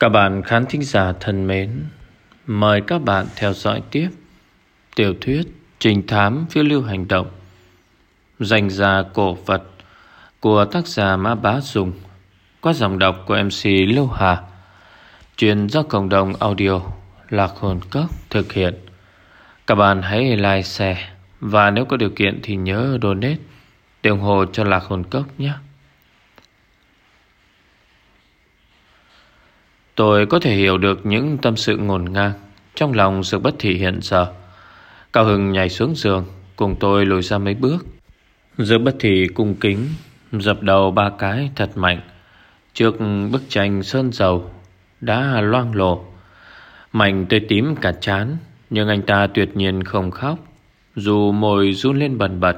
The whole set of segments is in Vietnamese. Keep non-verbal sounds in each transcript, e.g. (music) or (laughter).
Các bạn khán thính giả thân mến, mời các bạn theo dõi tiếp tiểu thuyết Trình thám phiêu lưu hành động Danh gia cổ vật của tác giả Mã Bá Dùng qua dòng đọc của MC Lưu Hà truyền do cộng đồng audio Lạc Hồn Cốc thực hiện. Các bạn hãy like, share và nếu có điều kiện thì nhớ donate để ủng hộ cho Lạc Hồn Cốc nhé. Tôi có thể hiểu được những tâm sự ngổn ngang trong lòng sự bất thị hiện giờ. Cao Hưng nhảy xuống giường, cùng tôi lùi ra mấy bước. Dược bất thị cung kính, dập đầu ba cái thật mạnh. Trước bức tranh sơn dầu đã loang lổ. Mạnh tươi tím cả chán, nhưng anh ta tuyệt nhiên không khóc. Dù môi run lên bần bật,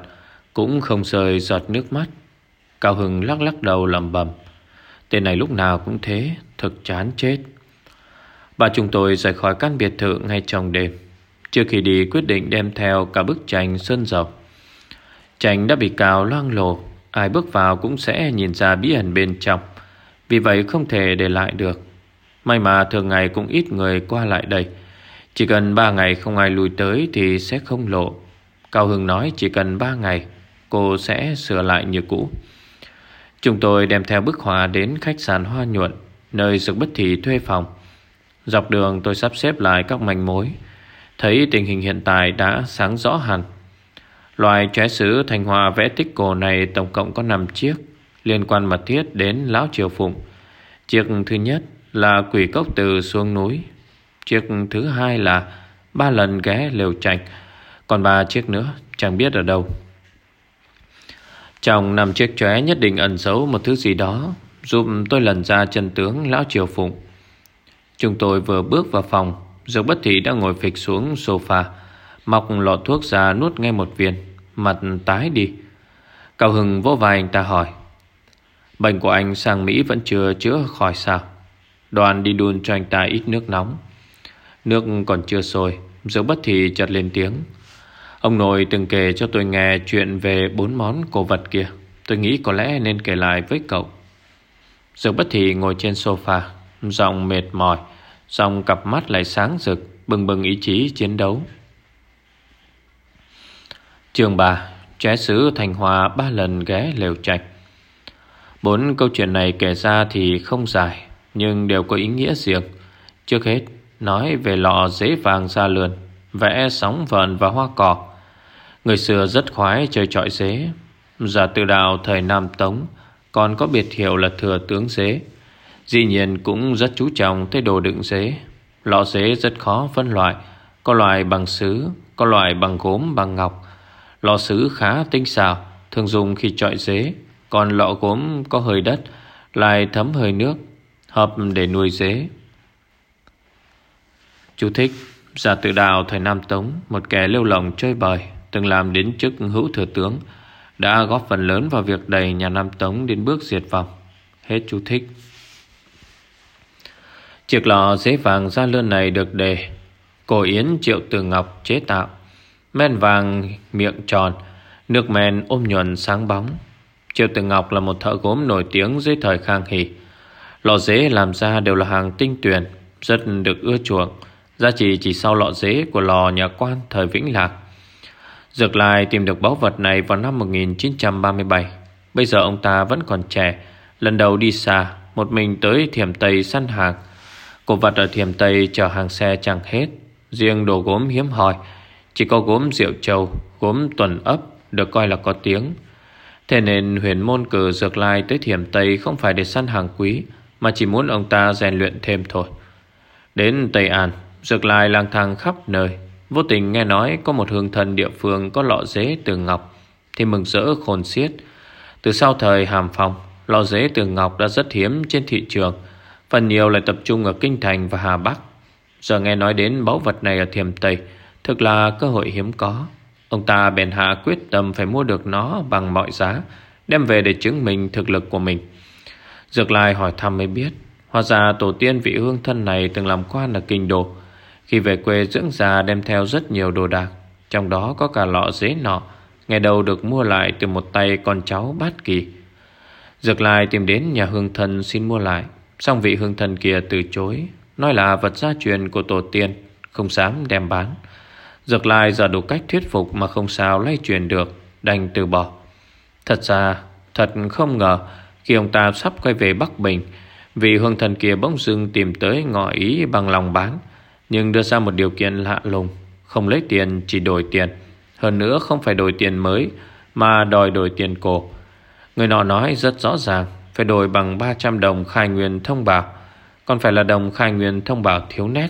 cũng không rời giọt nước mắt. Cao Hưng lắc lắc đầu lẩm bẩm. Tên này lúc nào cũng thế Thực chán chết. Bà chúng tôi rời khỏi căn biệt thự ngay trong đêm. Trước khi đi quyết định đem theo cả bức tranh sơn dọc. Tranh đã bị cào loang lổ Ai bước vào cũng sẽ nhìn ra bí ẩn bên trong. Vì vậy không thể để lại được. May mà thường ngày cũng ít người qua lại đây. Chỉ cần 3 ngày không ai lùi tới Thì sẽ không lộ. Cao Hưng nói chỉ cần 3 ngày Cô sẽ sửa lại như cũ. Chúng tôi đem theo bức họa đến khách sạn Hoa Nhuận, nơi Dược Bất Thị thuê phòng. Dọc đường tôi sắp xếp lại các manh mối, thấy tình hình hiện tại đã sáng rõ hẳn. Loài trái sứ thành hòa vẽ tích cổ này tổng cộng có 5 chiếc, liên quan mật thiết đến Lão Triều Phụng. Chiếc thứ nhất là quỷ cốc từ xuống núi. Chiếc thứ hai là ba lần ghé lều trạch, còn ba chiếc nữa chẳng biết ở đâu. Trong năm chiếc chóe nhất định ẩn giấu một thứ gì đó Giúp tôi lần ra chân tướng Lão Triều Phụng Chúng tôi vừa bước vào phòng, Dược bất thị đã ngồi phịch xuống sofa Mọc lọ thuốc ra nuốt ngay một viên, Mặt tái đi. Cao Hưng vỗ vai anh ta hỏi, Bệnh của anh sang Mỹ vẫn chưa chữa khỏi sao? Đoàn đi đun cho anh ta ít nước nóng. Nước còn chưa sôi, Dược bất thị chợt lên tiếng. Ông nội từng kể cho tôi nghe chuyện về bốn món cổ vật kia. Tôi nghĩ có lẽ nên kể lại với cậu. Dược bất thị ngồi trên sofa, giọng mệt mỏi, giọng cặp mắt lại sáng rực, bừng bừng ý chí chiến đấu. Trường bà Trái sứ Thành Hòa ba lần ghé lều trạch. Bốn câu chuyện này kể ra thì không dài Nhưng đều có ý nghĩa riêng. Trước hết Nói về lọ dế vàng ra lườn Vẽ sóng vợn và hoa cỏ. Người xưa rất khoái chơi trọi dế Giả tự đạo thời Nam Tống còn có biệt hiệu là thừa tướng xế, Dĩ nhiên cũng rất chú trọng tới đồ đựng xế. Lọ xế rất khó phân loại Có loại bằng sứ Có loại bằng gốm bằng ngọc Lọ sứ khá tinh xảo Thường dùng khi trọi xế. Còn lọ gốm có hơi đất Lại thấm hơi nước Hợp để nuôi xế. Chú thích Giả tự đào thời Nam Tống Một kẻ lêu lồng chơi bời từng làm đến chức hữu thừa tướng, đã góp phần lớn vào việc đẩy nhà Nam Tống đến bước diệt vong. Hết chú thích. Chiếc lọ giấy vàng da lươn này được đề Cổ yến triệu từ ngọc chế tạo. Men vàng, miệng tròn, Nước men ôm nhuần sáng bóng. Triệu từ ngọc là một thợ gốm nổi tiếng dưới thời khang hỷ. Lọ dế làm ra đều là hàng tinh tuyển Rất được ưa chuộng. Giá trị chỉ sau lọ dế của lò nhà quan thời Vĩnh Lạc. Dược Lai tìm được báu vật này vào năm 1937 Bây giờ ông ta vẫn còn trẻ. Lần đầu đi xa, Một mình tới thiểm Tây săn hàng. Cổ vật ở thiểm Tây chở hàng xe chẳng hết. Riêng đồ gốm hiếm hoi. Chỉ có gốm rượu châu Gốm tuần ấp Được coi là có tiếng. Thế nên huyền môn cử Dược Lai tới thiểm Tây Không phải để săn hàng quý, Mà chỉ muốn ông ta rèn luyện thêm thôi. Đến Tây An, Dược Lai lang thang khắp nơi. Vô tình nghe nói có một hương thần địa phương có lọ dế từ ngọc, Thì mừng rỡ khôn xiết. Từ sau thời hàm phong, Lọ dế từ ngọc đã rất hiếm trên thị trường, Phần nhiều lại tập trung ở Kinh Thành và Hà Bắc. Giờ nghe nói đến báu vật này ở Thiềm Tây, Thực là cơ hội hiếm có. Ông ta bèn hạ quyết tâm phải mua được nó bằng mọi giá, Đem về để chứng minh thực lực của mình. Dược lai hỏi thăm mới biết, Hóa ra tổ tiên vị hương thân này từng làm quan ở Kinh Đô khi về quê, dưỡng già đem theo rất nhiều đồ đạc, Trong đó có cả lọ dế nọ. Ngày đầu được mua lại từ một tay con cháu bát kỳ. Dược lại tìm đến nhà hương thân xin mua lại. Song vị hương thần kia từ chối. Nói là vật gia truyền của tổ tiên, Không dám đem bán. Dược lai giờ đủ cách thuyết phục Mà không sao lay truyền được, Đành từ bỏ. Thật ra, thật không ngờ, Khi ông ta sắp quay về Bắc Bình, Vị hương thần kia bỗng dưng tìm tới ngỏ ý bằng lòng bán. Nhưng đưa ra một điều kiện lạ lùng, Không lấy tiền chỉ đổi tiền. Hơn nữa không phải đổi tiền mới, Mà đòi đổi tiền cổ. Người nọ nói rất rõ ràng, Phải đổi bằng 300 đồng khai nguyên thông bảo Còn phải là đồng khai nguyên thông bảo thiếu nét.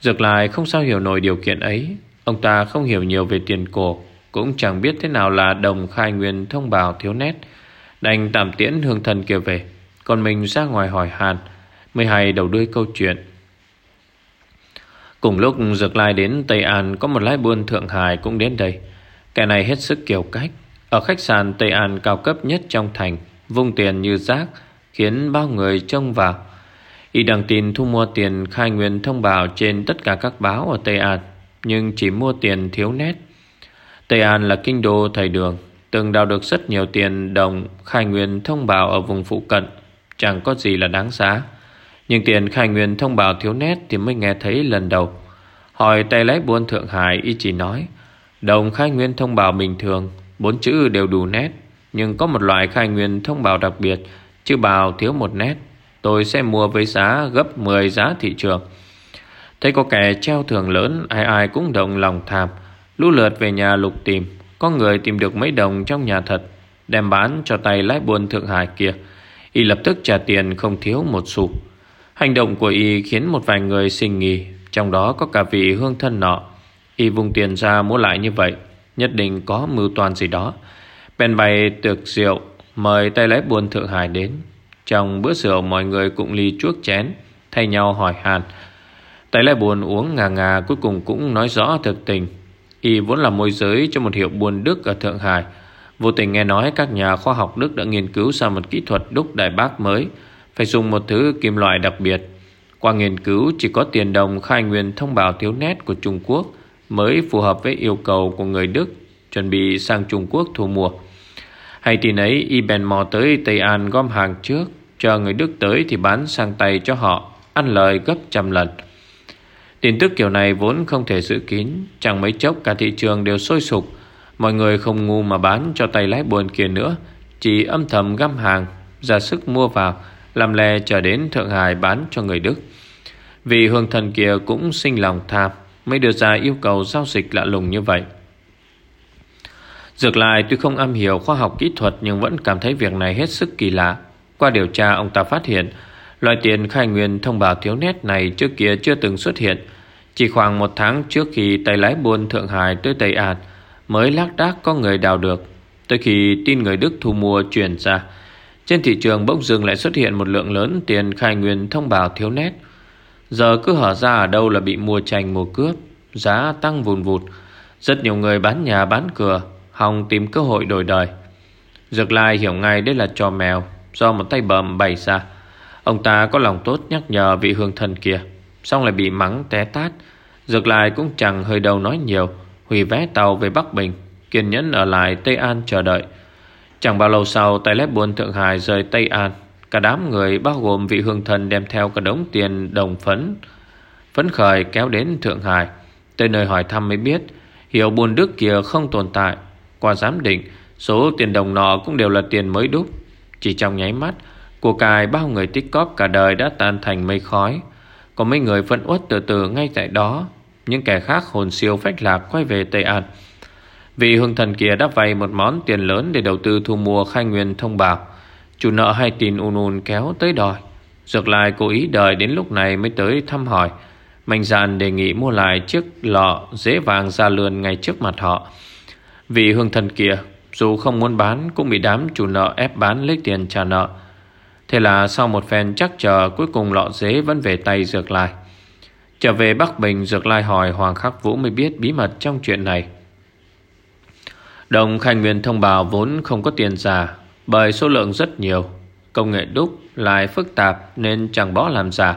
Dược lại không sao hiểu nổi điều kiện ấy. Ông ta không hiểu nhiều về tiền cổ, Cũng chẳng biết thế nào là đồng khai nguyên thông bảo thiếu nét. Đành tạm tiễn hương thần kia về, Còn mình ra ngoài hỏi hàn, Mới hay đầu đuôi câu chuyện. Cùng lúc, Dược Lai đến Tây An, Có một lái buôn Thượng Hải cũng đến đây. Kẻ này hết sức kiểu cách. Ở khách sạn Tây An cao cấp nhất trong thành, Vung tiền như rác, Khiến bao người trông vào. Y đăng tin thu mua tiền khai nguyên thông báo Trên tất cả các báo ở Tây An, Nhưng chỉ mua tiền thiếu nét. Tây An là kinh đô thầy đường, Từng đào được rất nhiều tiền đồng Khai nguyên thông báo ở vùng phụ cận, Chẳng có gì là đáng giá. Nhưng tiền khai nguyên thông báo thiếu nét Thì mới nghe thấy lần đầu. Hỏi tay lái buôn Thượng Hải, Y chỉ nói, Đồng khai nguyên thông báo bình thường, Bốn chữ đều đủ nét, Nhưng có một loại khai nguyên thông báo đặc biệt, Chữ bào thiếu một nét. Tôi sẽ mua với giá gấp 10 giá thị trường. Thấy có kẻ treo thưởng lớn, Ai ai cũng động lòng tham Lũ lượt về nhà lục tìm, Có người tìm được mấy đồng trong nhà thật, Đem bán cho tay lái buôn Thượng Hải kia. Y lập tức trả tiền không thiếu một xu. Hành động của Y khiến một vài người sinh nghi, Trong đó có cả vị hương thân nọ. Y vùng tiền ra mua lại như vậy, Nhất định có mưu toàn gì đó. Bèn bày tiệc rượu, Mời tay lái buôn Thượng Hải đến. Trong bữa rượu, mọi người cũng ly chuốc chén, Thay nhau hỏi hàn. Tay lái buôn uống ngà ngà, Cuối cùng cũng nói rõ thực tình. Y vốn là môi giới cho một hiệu buôn Đức ở Thượng Hải. Vô tình nghe nói các nhà khoa học Đức đã nghiên cứu ra một kỹ thuật đúc đại bác mới. Phải dùng một thứ kim loại đặc biệt. Qua nghiên cứu, chỉ có tiền đồng khai nguyên thông báo thiếu nét của Trung Quốc Mới phù hợp với yêu cầu của người Đức Chuẩn bị sang Trung Quốc thu mua. Hay tin ấy y bèn mò tới Tây An gom hàng trước, Chờ người Đức tới thì bán sang tay cho họ, Ăn lời gấp trăm lần. Tin tức kiểu này vốn không thể giữ kín, Chẳng mấy chốc cả thị trường đều sôi sục. Mọi người không ngu mà bán cho tay lái buồn kia nữa, Chỉ âm thầm găm hàng, Ra sức mua vào làm lè chờ đến Thượng Hải bán cho người Đức. Vì hương thần kia cũng sinh lòng tham Mới đưa ra yêu cầu giao dịch lạ lùng như vậy. Dược lại tuy không am hiểu khoa học kỹ thuật Nhưng vẫn cảm thấy việc này hết sức kỳ lạ. Qua điều tra, ông ta phát hiện, Loại tiền khai nguyên thông báo thiếu nét này trước kia chưa từng xuất hiện. Chỉ khoảng một tháng trước khi tay lái buôn Thượng Hải tới Tây An, Mới lác đác có người đào được. Tới khi tin người Đức thu mua chuyển ra trên thị trường bỗng dưng lại xuất hiện một lượng lớn tiền khai nguyên thông báo thiếu nét. Giờ cứ hở ra ở đâu là bị mua tranh mua cướp, Giá tăng vùn vụt. Rất nhiều người bán nhà bán cửa, Hòng tìm cơ hội đổi đời. Dược lai hiểu ngay đây là trò mèo, Do một tay bầm bày ra. Ông ta có lòng tốt nhắc nhở vị hương thần kia, Xong lại bị mắng té tát. Dược lai cũng chẳng hơi đầu nói nhiều, Hủy vé tàu về Bắc Bình, Kiên nhẫn ở lại Tây An chờ đợi. Chẳng bao lâu sau, Tay lép buôn Thượng Hải rời Tây An. Cả đám người, bao gồm vị hương thần Đem theo cả đống tiền đồng phấn Phấn khởi kéo đến Thượng Hải. Tới nơi hỏi thăm mới biết Hiệu buôn Đức kia không tồn tại. Qua giám định, Số tiền đồng nọ cũng đều là tiền mới đúc. Chỉ trong nháy mắt, của cài bao người tích cóp cả đời đã tan thành mây khói. Còn mấy người phân uất từ từ ngay tại đó. Những kẻ khác hồn siêu phách lạc quay về Tây An. Vị hương thần kia đã vay một món tiền lớn Để đầu tư thu mua khai nguyên thông bào. Chủ nợ hay tin un un kéo tới đòi. Dược lại cố ý đợi đến lúc này mới tới thăm hỏi. Mạnh dạn đề nghị mua lại chiếc lọ dễ vàng ra lươn ngay trước mặt họ. Vị hương thần kia, Dù không muốn bán Cũng bị đám chủ nợ ép bán lấy tiền trả nợ. Thế là sau một phen chắc chờ Cuối cùng lọ dế vẫn về tay Dược Lai. Trở về Bắc Bình, Dược Lai hỏi Hoàng Khắc Vũ mới biết bí mật trong chuyện này. Đồng khai Nguyên thông báo vốn không có tiền giả, Bởi số lượng rất nhiều. Công nghệ đúc lại phức tạp Nên chẳng bỏ làm giả.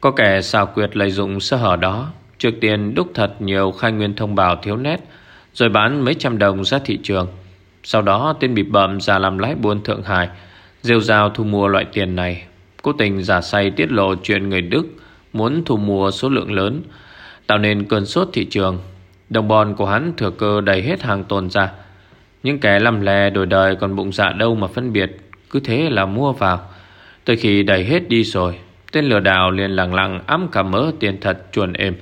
Có kẻ xào quyệt lợi dụng sơ hở đó Trước tiên đúc thật nhiều khai nguyên thông báo thiếu nét, Rồi bán mấy trăm đồng ra thị trường. Sau đó, tên bị bậm ra làm lái buôn Thượng Hải, Rêu rao thu mua loại tiền này. Cố tình giả say tiết lộ chuyện người Đức Muốn thu mua số lượng lớn, Tạo nên cơn sốt thị trường. Đồng bọn của hắn thừa cơ đầy hết hàng tồn ra. Những kẻ lầm lè đổi đời còn bụng dạ đâu mà phân biệt, Cứ thế là mua vào. Tới khi đầy hết đi rồi, Tên lừa đảo liền lặng lặng ấm cả mớ tiền thật chuồn êm.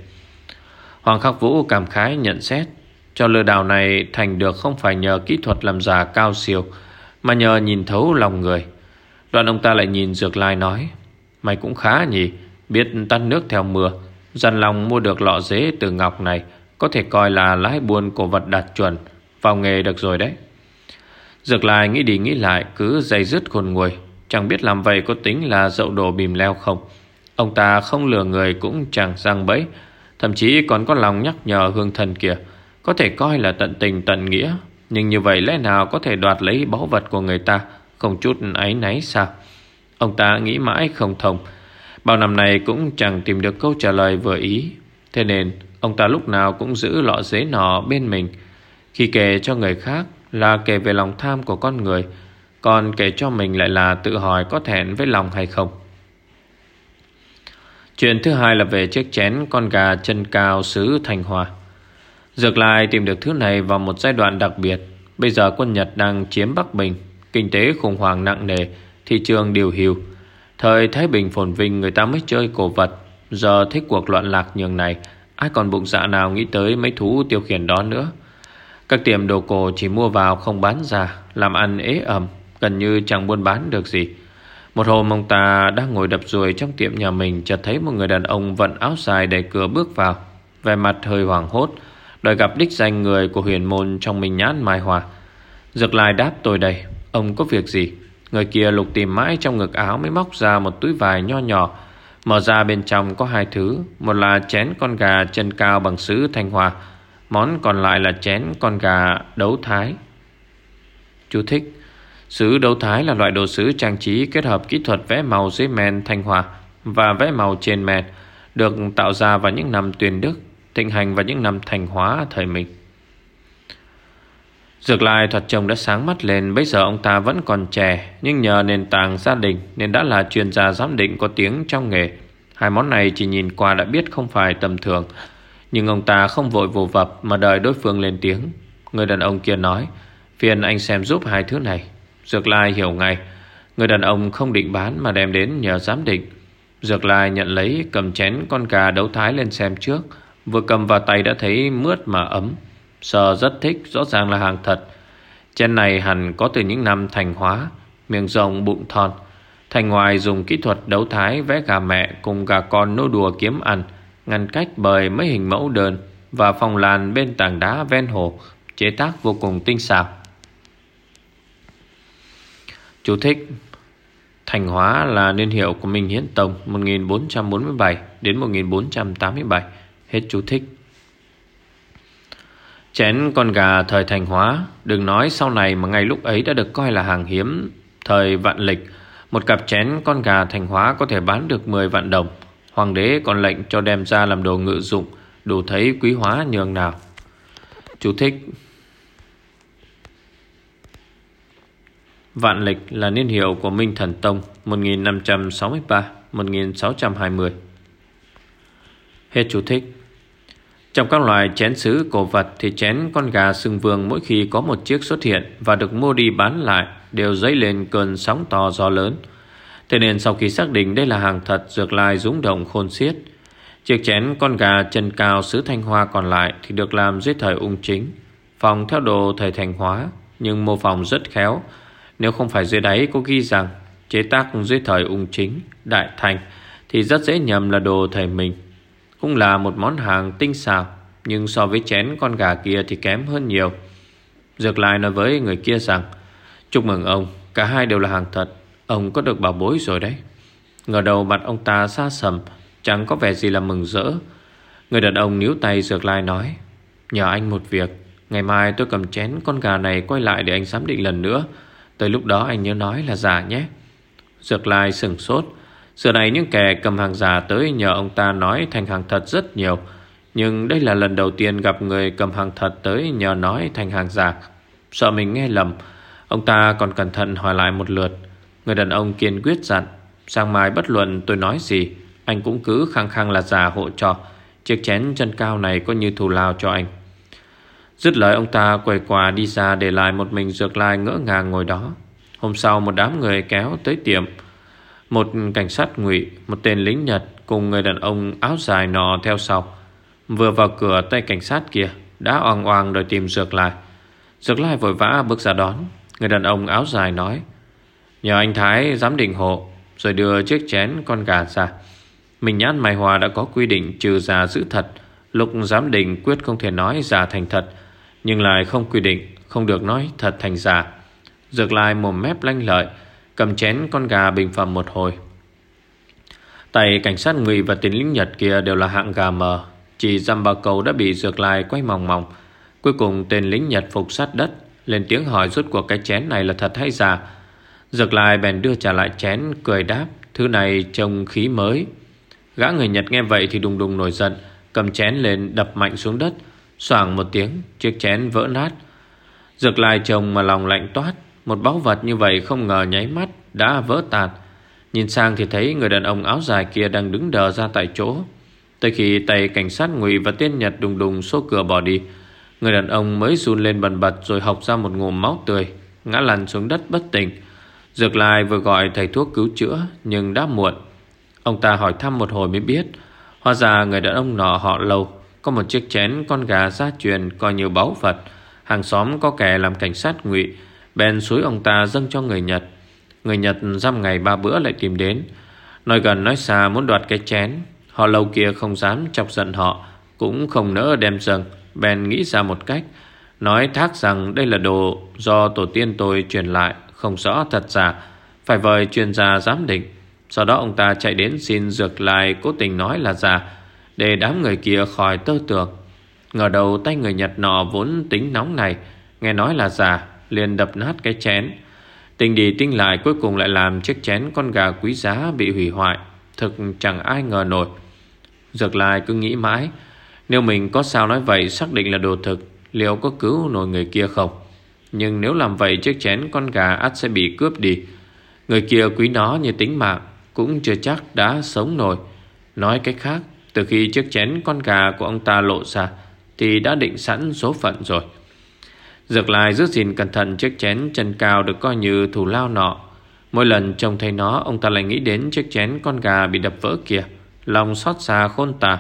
Hoàng Khắc Vũ cảm khái nhận xét, Cho lừa đảo này thành được không phải nhờ kỹ thuật làm giả cao siêu, Mà nhờ nhìn thấu lòng người. Đoạn ông ta lại nhìn Dược Lai nói, Mày cũng khá nhỉ, Biết tắt nước theo mưa, Dằn lòng mua được lọ dế từ Ngọc này có thể coi là lái buôn cổ vật đạt chuẩn, Vào nghề được rồi đấy. Dược lại nghĩ đi nghĩ lại, Cứ dây dứt khôn nguôi. Chẳng biết làm vậy có tính là dậu đồ bìm leo không. Ông ta không lừa người cũng chẳng răng bẫy, Thậm chí còn có lòng nhắc nhở hương thần kia. Có thể coi là tận tình tận nghĩa, Nhưng như vậy lẽ nào có thể đoạt lấy báu vật của người ta, Không chút áy náy sao? Ông ta nghĩ mãi không thông. Bao năm nay cũng chẳng tìm được câu trả lời vừa ý. Thế nên ông ta lúc nào cũng giữ lọ giấy nọ bên mình Khi kể cho người khác là kể về lòng tham của con người Còn kể cho mình lại là tự hỏi có thẹn với lòng hay không Chuyện thứ hai là về chiếc chén con gà chân cao xứ Thành Hòa. Dược Lai tìm được thứ này vào một giai đoạn đặc biệt. Bây giờ quân Nhật đang chiếm Bắc Bình, kinh tế khủng hoảng nặng nề, thị trường điều hiu. Thời Thái Bình phồn vinh người ta mới chơi cổ vật, giờ thích cuộc loạn lạc nhường này, ai còn bụng dạ nào nghĩ tới mấy thú tiêu khiển đó nữa. Các tiệm đồ cổ chỉ mua vào không bán ra, làm ăn ế ẩm, gần như chẳng buôn bán được gì. Một hôm ông ta đang ngồi đập ruồi trong tiệm nhà mình chợt thấy một người đàn ông vận áo dài đẩy cửa bước vào. Về mặt hơi hoảng hốt, đòi gặp đích danh người của huyền môn trong mình nhãn mai hòa. Dược lại đáp tôi đây, ông có việc gì? Người kia lục tìm mãi trong ngực áo mới móc ra một túi vải nho nhỏ. Mở ra bên trong có hai thứ, một là chén con gà chân cao bằng sứ thanh hòa, món còn lại là chén con gà đấu thái. Chú thích Sứ đấu thái là loại đồ sứ trang trí kết hợp kỹ thuật vẽ màu dưới men thanh hòa và vẽ màu trên men, được tạo ra vào những năm tuyên đức, thịnh hành vào những năm thành hóa thời mình. Dược lại thuật chồng đã sáng mắt lên, Bây giờ ông ta vẫn còn trẻ, Nhưng nhờ nền tảng gia đình Nên đã là chuyên gia giám định có tiếng trong nghề. Hai món này chỉ nhìn qua đã biết không phải tầm thường, Nhưng ông ta không vội vồ vập Mà đợi đối phương lên tiếng. Người đàn ông kia nói, Phiền anh xem giúp hai thứ này. Dược Lai hiểu ngay, Người đàn ông không định bán mà đem đến nhờ giám định. Dược Lai nhận lấy cầm chén con gà đấu thái lên xem trước, Vừa cầm vào tay đã thấy mướt mà ấm. Sờ rất thích, rõ ràng là hàng thật. Trên này hẳn có từ những năm thành hóa, Miệng rồng bụng thon. Thành ngoài dùng kỹ thuật đấu thái, vẽ gà mẹ cùng gà con nô đùa kiếm ăn, Ngăn cách bởi mấy hình mẫu đơn Và phòng làn bên tảng đá ven hồ, Chế tác vô cùng tinh xảo. Chú thích, Thành Hóa là niên hiệu của Minh Hiến Tông 1447 đến 1487 Hết chú thích. Chén con gà thời Thành Hóa. Đừng nói sau này mà ngay lúc ấy đã được coi là hàng hiếm. Thời vạn lịch, Một cặp chén con gà Thành Hóa có thể bán được 10 vạn đồng. Hoàng đế còn lệnh cho đem ra làm đồ ngự dụng, Đủ thấy quý hóa nhường nào. Chú thích. Vạn lịch là niên hiệu của Minh Thần Tông 1563-1620 Hết chú thích. Trong các loài chén sứ cổ vật Thì chén con gà sừng vương mỗi khi có một chiếc xuất hiện Và được mua đi bán lại Đều dấy lên cơn sóng to gió lớn. Thế nên sau khi xác định đây là hàng thật Dược lai rúng động khôn xiết. Chiếc chén con gà chân cao sứ Thanh Hoa còn lại Thì được làm dưới thời ung chính. Phòng theo đồ thời Thanh Hóa Nhưng mô phỏng rất khéo. Nếu không phải dưới đáy có ghi rằng chế tác dưới thời ung chính, đại thành thì rất dễ nhầm là đồ thời mình. Cũng là một món hàng tinh xảo nhưng so với chén con gà kia thì kém hơn nhiều. Dược lại nói với người kia rằng Chúc mừng ông, cả hai đều là hàng thật. Ông có được bảo bối rồi đấy. Ngờ đầu mặt ông ta xa sầm, chẳng có vẻ gì là mừng rỡ. Người đàn ông níu tay Dược Lai nói Nhờ anh một việc Ngày mai tôi cầm chén con gà này quay lại để anh giám định lần nữa Tới lúc đó anh nhớ nói là giả nhé Dược lai sừng sốt Giờ này những kẻ cầm hàng giả tới nhờ ông ta nói thành hàng thật rất nhiều. Nhưng đây là lần đầu tiên gặp người cầm hàng thật tới nhờ nói thành hàng giả. Sợ mình nghe lầm, Ông ta còn cẩn thận hỏi lại một lượt. Người đàn ông kiên quyết dặn, Sang mai bất luận tôi nói gì, Anh cũng cứ khăng khăng là giả hộ cho. Chiếc chén chân cao này có như thù lao cho anh. Dứt lời ông ta quay qua đi ra Để lại một mình dược lai ngỡ ngàng ngồi đó. Hôm sau một đám người kéo tới tiệm. Một cảnh sát ngụy, Một tên lính Nhật Cùng người đàn ông áo dài nọ theo sau. Vừa vào cửa tay cảnh sát kia, Đã oang oang đòi tìm dược lai. Dược lai vội vã bước ra đón. Người đàn ông áo dài nói, Nhờ anh Thái giám định hộ, Rồi đưa chiếc chén con gà ra. Mình nhãn Mai Hòa đã có quy định trừ già giữ thật. Lục giám định quyết không thể nói giả thành thật, Nhưng lại không quy định, Không được nói thật thành giả Dược lai mồm mép lanh lợi Cầm chén con gà bình phẩm một hồi. Tay cảnh sát ngụy và tín lính Nhật kia đều là hạng gà mờ, Chỉ dăm ba cầu đã bị dược lai quay mòng mòng. Cuối cùng tên lính Nhật phục sát đất, Lên tiếng hỏi rút cuộc cái chén này là thật hay giả. Dược lai bèn đưa trả lại chén, Cười đáp, Thứ này trông khí mới. Gã người Nhật nghe vậy thì đùng đùng nổi giận, Cầm chén lên đập mạnh xuống đất. Xoảng một tiếng, Chiếc chén vỡ nát. Dược lai chồng mà lòng lạnh toát một báu vật như vậy không ngờ nháy mắt Đã vỡ tạt. Nhìn sang thì thấy người đàn ông áo dài kia Đang đứng đờ ra tại chỗ. Tới khi tay cảnh sát ngụy và tiên Nhật đùng đùng xô cửa bỏ đi, Người đàn ông mới run lên bần bật Rồi học ra một ngụm máu tươi, Ngã lăn xuống đất bất tỉnh. Dược lai vừa gọi thầy thuốc cứu chữa, Nhưng đã muộn. Ông ta hỏi thăm một hồi mới biết, Hóa ra người đàn ông nọ họ lâu, Có một chiếc chén con gà gia truyền Coi như báu vật. Hàng xóm có kẻ làm cảnh sát ngụy Bèn suối ông ta dâng cho người Nhật. Người Nhật dăm ngày ba bữa lại tìm đến. Nói gần, nói xa muốn đoạt cái chén. Họ lâu kia không dám chọc giận họ, Cũng không nỡ đem dâng Bèn nghĩ ra một cách, Nói thác rằng đây là đồ do tổ tiên tôi truyền lại, Không rõ thật giả. Phải vời chuyên gia giám định. Sau đó ông ta chạy đến xin dược lại Cố tình nói là giả, Để đám người kia khỏi tơ tưởng. Ngờ đầu tay người Nhật nọ vốn tính nóng này, Nghe nói là giả liền đập nát cái chén. Tình đi tinh lại, cuối cùng lại làm chiếc chén con gà quý giá bị hủy hoại. Thực chẳng ai ngờ nổi. Dược lại cứ nghĩ mãi, Nếu mình có sao nói vậy xác định là đồ thực, Liệu có cứu nổi người kia không? Nhưng nếu làm vậy chiếc chén con gà ắt sẽ bị cướp đi. Người kia quý nó như tính mạng, Cũng chưa chắc đã sống nổi. Nói cách khác, Từ khi chiếc chén con gà của ông ta lộ ra, Thì đã định sẵn số phận rồi. Dược lại giữ gìn cẩn thận chiếc chén chân cao được coi như thù lao nọ. Mỗi lần trông thấy nó, ông ta lại nghĩ đến chiếc chén con gà bị đập vỡ kia. Lòng xót xa khôn tả.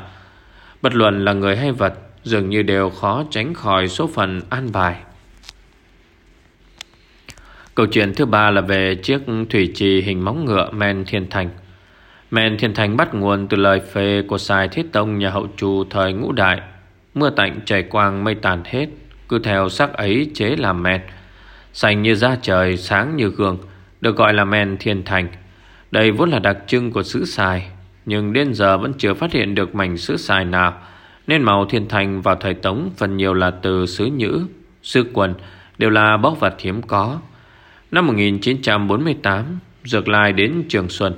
Bất luận là người hay vật, dường như đều khó tránh khỏi số phận an bài. Câu chuyện thứ ba là về chiếc thủy trì hình móng ngựa Men Thiên Thành. Men Thiên Thành bắt nguồn từ lời phê của Sài Thiết Tông nhà hậu trù thời ngũ đại. Mưa tạnh chảy quang mây tàn hết, cứ theo sắc ấy chế làm men. Xanh như da trời, sáng như gương, Được gọi là men thiên thành. Đây vốn là đặc trưng của sứ xài Nhưng đến giờ vẫn chưa phát hiện được mảnh sứ xài nào, Nên màu thiên thành vào thời Tống, Phần nhiều là từ sứ nhữ sứ quần, đều là bóc vật hiếm có. Năm 1948 Dược Lai đến Trường Xuân.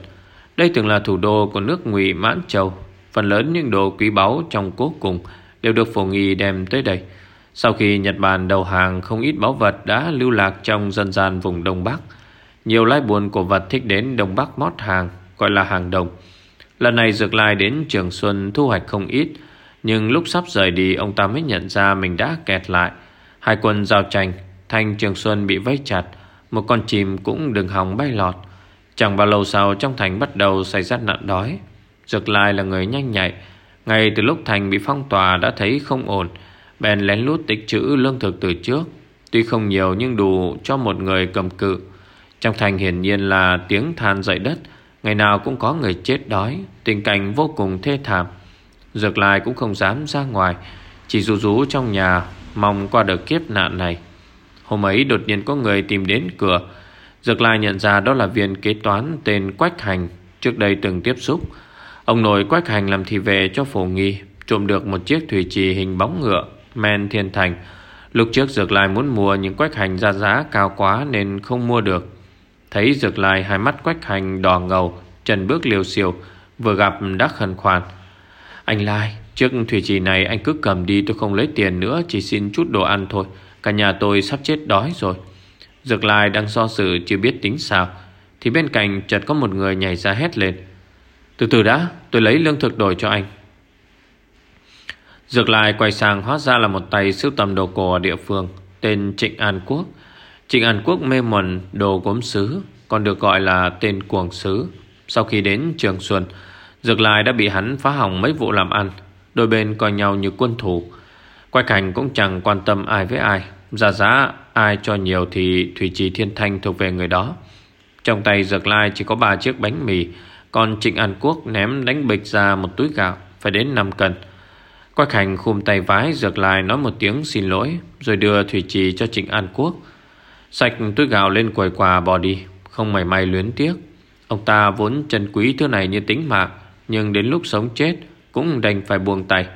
Đây từng là thủ đô của nước ngụy Mãn Châu. Phần lớn những đồ quý báu trong cố cùng Đều được phổ nghi đem tới đây sau khi Nhật Bản đầu hàng không ít báu vật đã lưu lạc trong dân gian vùng Đông Bắc. Nhiều lai buồn cổ vật thích đến Đông Bắc mót hàng, gọi là hàng đồng. Lần này Dược Lai đến Trường Xuân thu hoạch không ít, nhưng lúc sắp rời đi ông ta mới nhận ra mình đã kẹt lại. Hai quân giao tranh, thanh Trường Xuân bị vây chặt, một con chim cũng đừng hòng bay lọt. Chẳng bao lâu sau trong thành bắt đầu xảy ra nạn đói. Dược Lai là người nhanh nhạy, ngay từ lúc thành bị phong tỏa đã thấy không ổn, Bèn lén lút tích trữ lương thực từ trước. Tuy không nhiều nhưng đủ cho một người cầm cự. Trong thành hiển nhiên là tiếng than dậy đất. Ngày nào cũng có người chết đói. Tình cảnh vô cùng thê thảm. Dược lai cũng không dám ra ngoài. Chỉ rú rú trong nhà, Mong qua được kiếp nạn này. Hôm ấy đột nhiên có người tìm đến cửa. Dược lai nhận ra đó là viên kế toán tên Quách Hành, Trước đây từng tiếp xúc. Ông nội Quách Hành làm thị vệ cho phổ nghi, Trộm được một chiếc thủy trì hình bóng ngựa. Men Thiên Thành. Lúc trước Dược Lai muốn mua những quách hành ra giá cao quá nên không mua được. Thấy Dược Lai hai mắt quách hành đỏ ngầu Trần bước liều siêu Vừa gặp đắc khẩn khoản. Anh Lai, Trước thủy trì này anh cứ cầm đi, tôi không lấy tiền nữa, Chỉ xin chút đồ ăn thôi. Cả nhà tôi sắp chết đói rồi. Dược Lai đang so sự, chưa biết tính sao. Thì bên cạnh chợt có một người nhảy ra hét lên. Từ từ đã, Tôi lấy lương thực đổi cho anh. Dược lại quay sang hóa ra là một tay sưu tầm đồ cổ ở địa phương, Tên Trịnh An Quốc. Trịnh An Quốc mê mẩn đồ gốm sứ, Còn được gọi là tên cuồng sứ. Sau khi đến Trường Xuân, Dược lại đã bị hắn phá hỏng mấy vụ làm ăn, Đôi bên coi nhau như quân thủ Quay cảnh cũng chẳng quan tâm ai với ai, Giả giá ai cho nhiều thì Thủy Trì Thiên Thanh thuộc về người đó. Trong tay Dược Lai chỉ có 3 chiếc bánh mì, Còn Trịnh An Quốc ném đánh bịch ra một túi gạo, Phải đến 5 cân. Quách Hành khum tay vái Dược Lai nói một tiếng xin lỗi Rồi đưa Thủy Trì cho Trịnh An Quốc Sạch túi gạo lên quầy quà bỏ đi Không mảy may luyến tiếc Ông ta vốn trân quý thứ này như tính mạng Nhưng đến lúc sống chết Cũng đành phải buông tay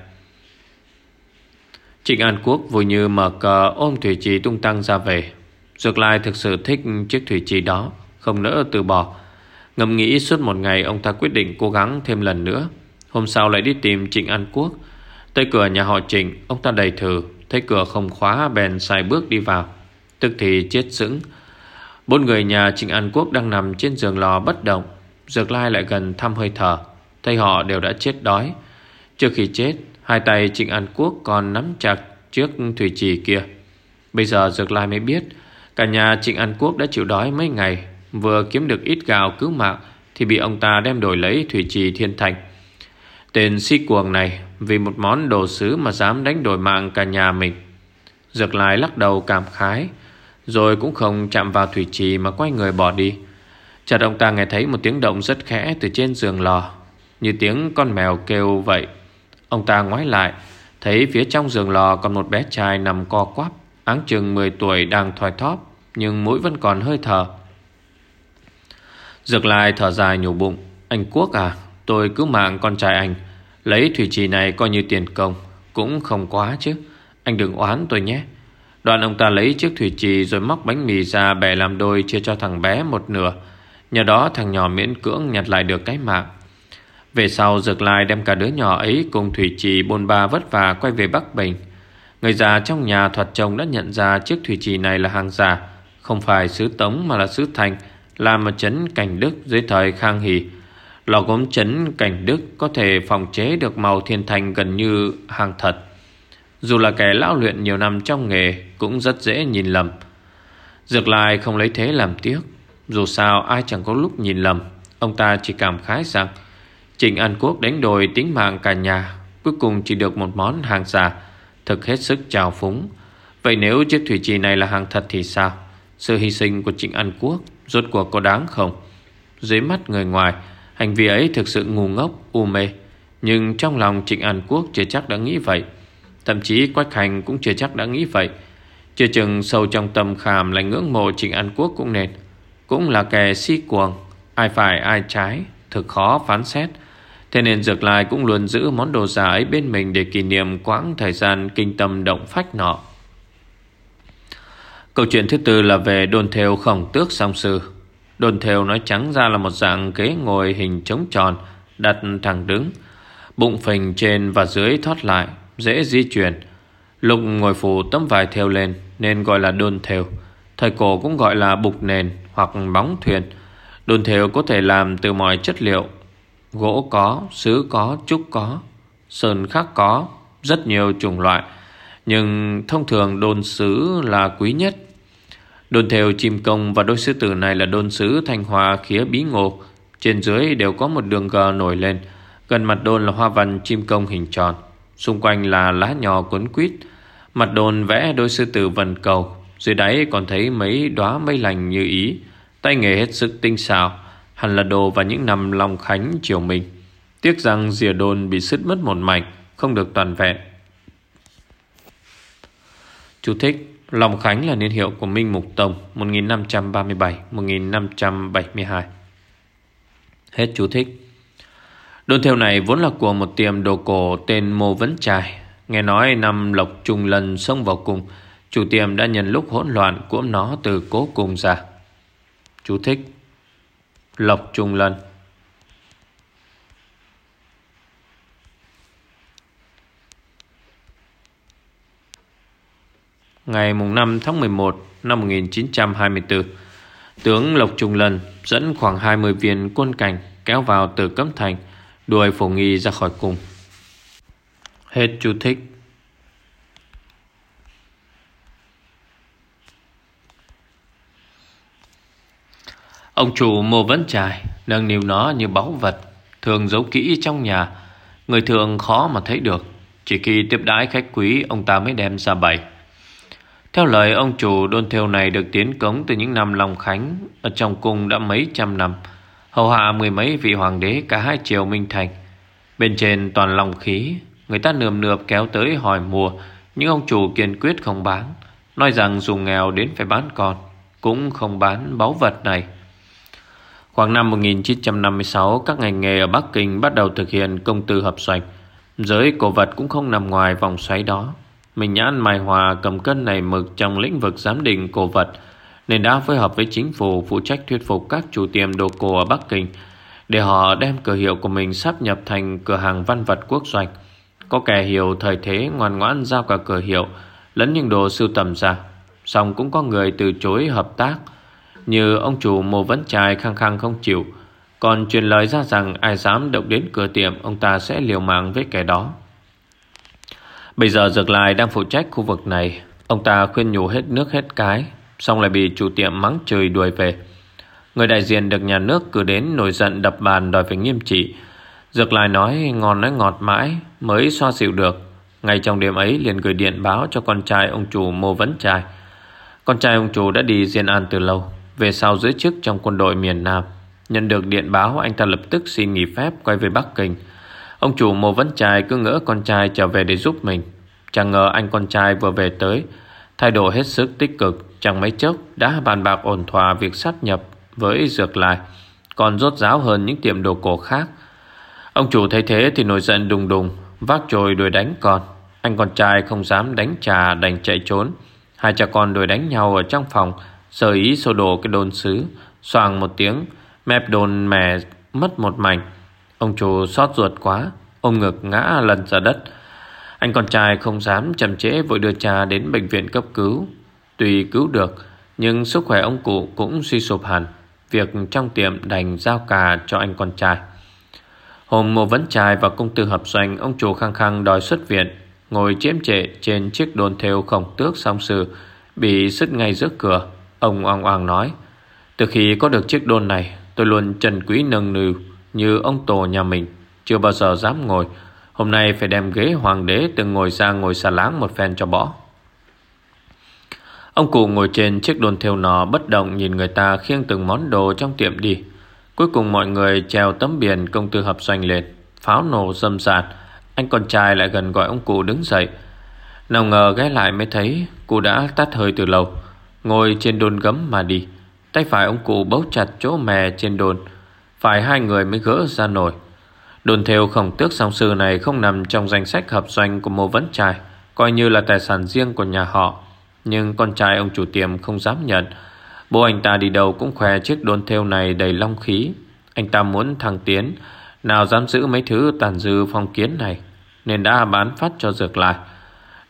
Trịnh An Quốc vui như mở cờ ôm thủy trì tung tăng ra về. Dược Lai thực sự thích chiếc thủy trì đó, không nỡ từ bỏ. Ngầm nghĩ suốt một ngày ông ta quyết định cố gắng thêm lần nữa. Hôm sau lại đi tìm Trịnh An Quốc. Tới cửa nhà họ Trịnh, ông ta đầy thử, thấy cửa không khóa bèn xài bước đi vào. Tức thì chết sững. Bốn người nhà Trịnh An Quốc đang nằm trên giường lò bất động. Dược Lai lại gần thăm hơi thở, thấy họ đều đã chết đói. Trước khi chết, Hai tay Trịnh An Quốc còn nắm chặt trước thủy trì kia. Bây giờ Dược Lai mới biết Cả nhà Trịnh An Quốc đã chịu đói mấy ngày Vừa kiếm được ít gạo cứu mạng Thì bị ông ta đem đổi lấy thủy trì thiên thành Tên si cuồng này Vì một món đồ sứ mà dám đánh đổi mạng cả nhà mình. Dược Lai lắc đầu cảm khái, Rồi cũng không chạm vào thủy trì Mà quay người bỏ đi. Chợt ông ta nghe thấy một tiếng động rất khẽ Từ trên giường lò, Như tiếng con mèo kêu vậy. Ông ta ngoái lại, Thấy phía trong giường lò còn một bé trai nằm co quắp, Áng chừng 10 tuổi đang thoi thóp, Nhưng mũi vẫn còn hơi thở. Dược lại thở dài nhủ bụng, Anh Quốc à Tôi cứu mạng con trai anh Lấy thủy trì này coi như tiền công Cũng không quá chứ Anh đừng oán tôi nhé Đoạn ông ta lấy chiếc thủy trì rồi móc bánh mì ra bẻ làm đôi chia cho thằng bé một nửa. Nhờ đó thằng nhỏ miễn cưỡng nhặt lại được cái mạng. Về sau Dược Lai đem cả đứa nhỏ ấy cùng Thủy Trì bôn ba vất vả quay về Bắc Bình. Người già trong nhà thuật chồng đã nhận ra chiếc Thủy Trì này là hàng giả, không phải sứ Tống mà là sứ Thành, làm ở chấn Cảnh Đức dưới thời Khang Hỷ. Lò gốm chấn Cảnh Đức có thể phòng chế được màu thiên thành gần như hàng thật. Dù là kẻ lão luyện nhiều năm trong nghề cũng rất dễ nhìn lầm. Dược Lai không lấy thế làm tiếc. Dù sao ai chẳng có lúc nhìn lầm, ông ta chỉ cảm khái rằng Trịnh An Quốc đánh đổi tính mạng cả nhà Cuối cùng chỉ được một món hàng giả Thực hết sức trào phúng Vậy nếu chiếc thủy trì này là hàng thật thì sao Sự hy sinh của Trịnh An Quốc Rốt cuộc có đáng không Dưới mắt người ngoài Hành vi ấy thực sự ngu ngốc, u mê. Nhưng trong lòng Trịnh An Quốc chưa chắc đã nghĩ vậy. Thậm chí Quách Hành cũng chưa chắc đã nghĩ vậy. Chưa chừng sâu trong tâm khảm Lại ngưỡng mộ Trịnh An Quốc cũng nên. Cũng là kẻ si cuồng Ai phải ai trái Thực khó phán xét. Thế nên Dược Lai cũng luôn giữ món đồ giả ấy bên mình để kỷ niệm quãng thời gian kinh tâm động phách nọ. Câu chuyện thứ tư là về đồn theo khổng tước song sư. Đồn thều nói trắng ra là một dạng ghế ngồi hình trống tròn, đặt thẳng đứng, bụng phình trên và dưới thoát lại, dễ di chuyển. Lục ngồi phủ tấm vải thêu lên nên gọi là đồn thều. Thời cổ cũng gọi là bục nền hoặc bóng thuyền. Đồn thều có thể làm từ mọi chất liệu Gỗ có, sứ có, trúc có Sơn khắc có Rất nhiều chủng loại Nhưng thông thường đôn sứ là quý nhất Đôn theo chim công và đôi sư tử này là đôn sứ thanh hoa khía bí ngô Trên dưới đều có một đường gờ nổi lên. Gần mặt đôn là hoa văn chim công hình tròn. Xung quanh là lá nhỏ cuốn quýt. Mặt đồn vẽ đôi sư tử vần cầu. Dưới đáy còn thấy mấy đóa mây lành như ý. Tay nghề hết sức tinh xảo. Hẳn là đồ vào những năm Long Khánh chiều mình. Tiếc rằng rìa đồn bị sứt mất một mảnh, Không được toàn vẹn. Chú thích. Long Khánh là niên hiệu của Minh Mục Tông 1537-1572 Hết chú thích. Đồn theo này vốn là của một tiệm đồ cổ tên Mô Vấn Trài Nghe nói năm Lộc Trung lần xông vào cùng, Chủ tiệm đã nhận lúc hỗn loạn của nó từ cố cùng ra. Chú thích. Lộc Trung Lân. Ngày 5 tháng 11 năm 1924 Tướng Lộc Trung Lân Dẫn khoảng 20 viên quân cảnh Kéo vào từ cấm thành, Đuổi phổ nghi ra khỏi cung. Hết chú thích. Ông chủ mô vấn trài Nâng niu nó như báu vật, Thường giấu kỹ trong nhà. Người thường khó mà thấy được, Chỉ khi tiếp đái khách quý, Ông ta mới đem ra bày. Theo lời ông chủ đôn theo này Được tiến cống từ những năm Long Khánh Ở trong cung đã mấy trăm năm Hầu hạ mười mấy vị hoàng đế Cả hai triều Minh Thành Bên trên toàn lòng khí Người ta nườm nượp kéo tới hỏi mua Nhưng ông chủ kiên quyết không bán Nói rằng dù nghèo đến phải bán con Cũng không bán báu vật này Khoảng năm 1956, các ngành nghề ở Bắc Kinh bắt đầu thực hiện công tư hợp doanh. Giới cổ vật cũng không nằm ngoài vòng xoáy đó. Mình nhãn Mai Hòa cầm cân này mực trong lĩnh vực giám định cổ vật, nên đã phối hợp với chính phủ phụ trách thuyết phục các chủ tiệm đồ cổ ở Bắc Kinh để họ đem cửa hiệu của mình sắp nhập thành cửa hàng văn vật quốc doanh. Có kẻ hiểu thời thế ngoan ngoãn giao cả cửa hiệu lẫn những đồ sưu tầm ra. Xong cũng có người từ chối hợp tác như ông chủ mồ vấn trai khăng khăng không chịu Còn truyền lời ra rằng ai dám động đến cửa tiệm Ông ta sẽ liều mạng với kẻ đó Bây giờ Dược Lai đang phụ trách khu vực này. Ông ta khuyên nhủ hết nước hết cái, Xong lại bị chủ tiệm mắng trời đuổi về. Người đại diện được nhà nước cử đến nổi giận đập bàn đòi phải nghiêm trị. Dược Lai nói, ngon nói ngọt mãi, Mới xoa dịu được. Ngay trong đêm ấy liền gửi điện báo cho con trai ông chủ mô vấn trai. Con trai ông chủ đã đi Diên An từ lâu, về sau giữ chức trong quân đội miền Nam. Nhận được điện báo, anh ta lập tức xin nghỉ phép quay về Bắc Kinh. Ông chủ mộ vấn trai cứ ngỡ con trai trở về để giúp mình. Chẳng ngờ anh con trai vừa về tới thay đổi hết sức tích cực, Chẳng mấy chốc đã bàn bạc ổn thỏa việc sát nhập với dược lại Còn rốt ráo hơn những tiệm đồ cổ khác. Ông chủ thấy thế thì nổi giận đùng đùng, Vác trồi đuổi đánh con. Anh con trai không dám đánh trà, đành chạy trốn. Hai cha con đuổi đánh nhau ở trong phòng Sơ ý sô đồ cái đồn xứ Xoàng một tiếng Mẹp đồn mè mất một mảnh. Ông chủ xót ruột quá Ôm ngực ngã lần ra đất. Anh con trai không dám chậm trễ Vội đưa cha đến bệnh viện cấp cứu. Tuy cứu được, Nhưng sức khỏe ông cụ cũng suy sụp hẳn. Việc trong tiệm đành giao cà cho anh con trai. Hôm mô vấn trai và công tư hợp doanh, Ông chủ khăng khăng đòi xuất viện. Ngồi chiếm trệ trên chiếc đồn theo khổng tước song sư Bị sứt ngay giữa cửa. Ông oang oang nói, Từ khi có được chiếc đôn này, Tôi luôn trần quý nâng nưu như ông tổ nhà mình, Chưa bao giờ dám ngồi. Hôm nay phải đem ghế hoàng đế Từng ngồi ra ngồi xà láng một phen cho bỏ Ông cụ ngồi trên chiếc đồn theo nò Bất động nhìn người ta khiêng từng món đồ trong tiệm đi. Cuối cùng mọi người treo tấm biển công tư hợp doanh lên, Pháo nổ râm rạt. Anh con trai lại gần gọi ông cụ đứng dậy. Nào ngờ ghé lại mới thấy Cụ đã tắt hơi từ lâu, Ngồi trên đồn gấm mà đi. Tay phải ông cụ bấu chặt chỗ mè trên đồn. Phải hai người mới gỡ ra nổi. Đồn theo khổng tước song sư này Không nằm trong danh sách hợp doanh của mô vấn trai, Coi như là tài sản riêng của nhà họ. Nhưng con trai ông chủ tiệm không dám nhận. Bố anh ta đi đâu cũng khoe chiếc đồn theo này đầy long khí. Anh ta muốn thăng tiến, Nào dám giữ mấy thứ tàn dư phong kiến này, Nên đã bán phát cho dược lại.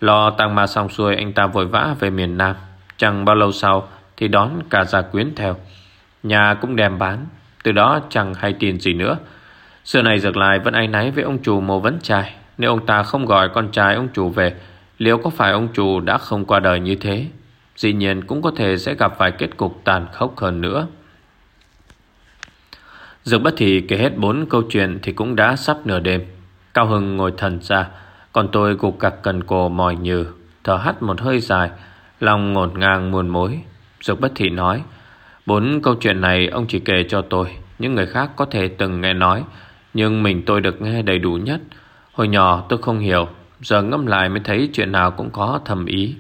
Lo tăng ma xong xuôi, anh ta vội vã về miền Nam. Chẳng bao lâu sau Thì đón cả gia quyến theo. Nhà cũng đem bán. Từ đó chẳng hay tiền gì nữa. Xưa này dược lại vẫn ai náy với ông chủ mồ vấn trai. Nếu ông ta không gọi con trai ông chủ về, Liệu có phải ông chủ đã không qua đời như thế? Dĩ nhiên cũng có thể sẽ gặp phải kết cục tàn khốc hơn nữa. Dược bất thị kể hết bốn câu chuyện Thì cũng đã sắp nửa đêm. Cao Hưng ngồi thần ra, Còn tôi gục cặc cần cổ mỏi nhừ, Thở hắt một hơi dài, Lòng ngổn ngang muôn mối. Dược bất thị nói Bốn câu chuyện này ông chỉ kể cho tôi Những người khác có thể từng nghe nói Nhưng mình tôi được nghe đầy đủ nhất Hồi nhỏ tôi không hiểu Giờ ngâm lại mới thấy chuyện nào cũng có thầm ý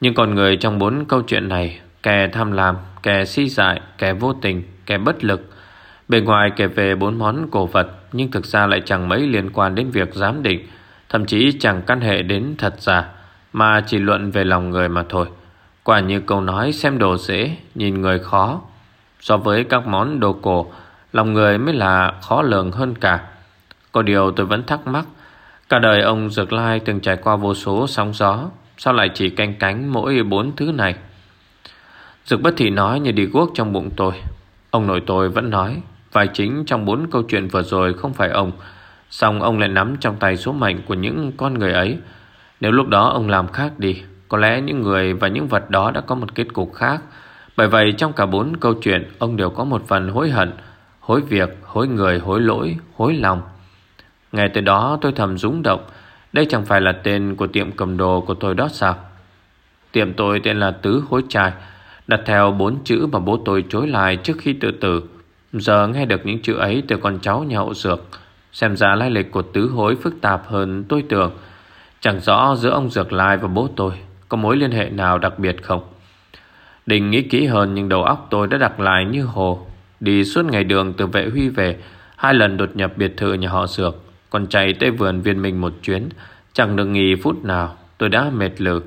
Nhưng còn người trong bốn câu chuyện này Kẻ tham lam, kẻ si dại, kẻ vô tình, kẻ bất lực Bề ngoài kể về bốn món cổ vật Nhưng thực ra lại chẳng mấy liên quan đến việc giám định Thậm chí chẳng căn hệ đến thật giả mà chỉ luận về lòng người mà thôi. Quả như câu nói xem đồ dễ, nhìn người khó. So với các món đồ cổ, lòng người mới là khó lường hơn cả. Có điều tôi vẫn thắc mắc, cả đời ông Dược Lai từng trải qua vô số sóng gió, sao lại chỉ canh cánh mỗi bốn thứ này? Dược bất thị nói như đi guốc trong bụng tôi. Ông nội tôi vẫn nói vài chính trong bốn câu chuyện vừa rồi không phải ông Xong ông lại nắm trong tay số mệnh của những con người ấy Nếu lúc đó ông làm khác đi có lẽ những người và những vật đó đã có một kết cục khác. Bởi vậy trong cả bốn câu chuyện Ông đều có một phần hối hận Hối việc, hối người, hối lỗi, hối lòng. Ngày từ đó tôi thầm rúng động. Đây chẳng phải là tên của tiệm cầm đồ của tôi đó sao? Tiệm tôi tên là Tứ Hối Trai Đặt theo bốn chữ mà bố tôi chối lại trước khi tự tử. Giờ nghe được những chữ ấy từ con cháu nhà hậu dược. Xem ra lai lịch của tứ hối phức tạp hơn tôi tưởng. Chẳng rõ giữa ông Dược Lai và bố tôi. Có mối liên hệ nào đặc biệt không? Đình nghĩ kỹ hơn Nhưng đầu óc tôi đã đặt lại như hồ. Đi suốt ngày đường từ vệ huy về, Hai lần đột nhập biệt thự nhà họ Dược Còn chạy tới vườn viên mình một chuyến. Chẳng được nghỉ phút nào, Tôi đã mệt lử,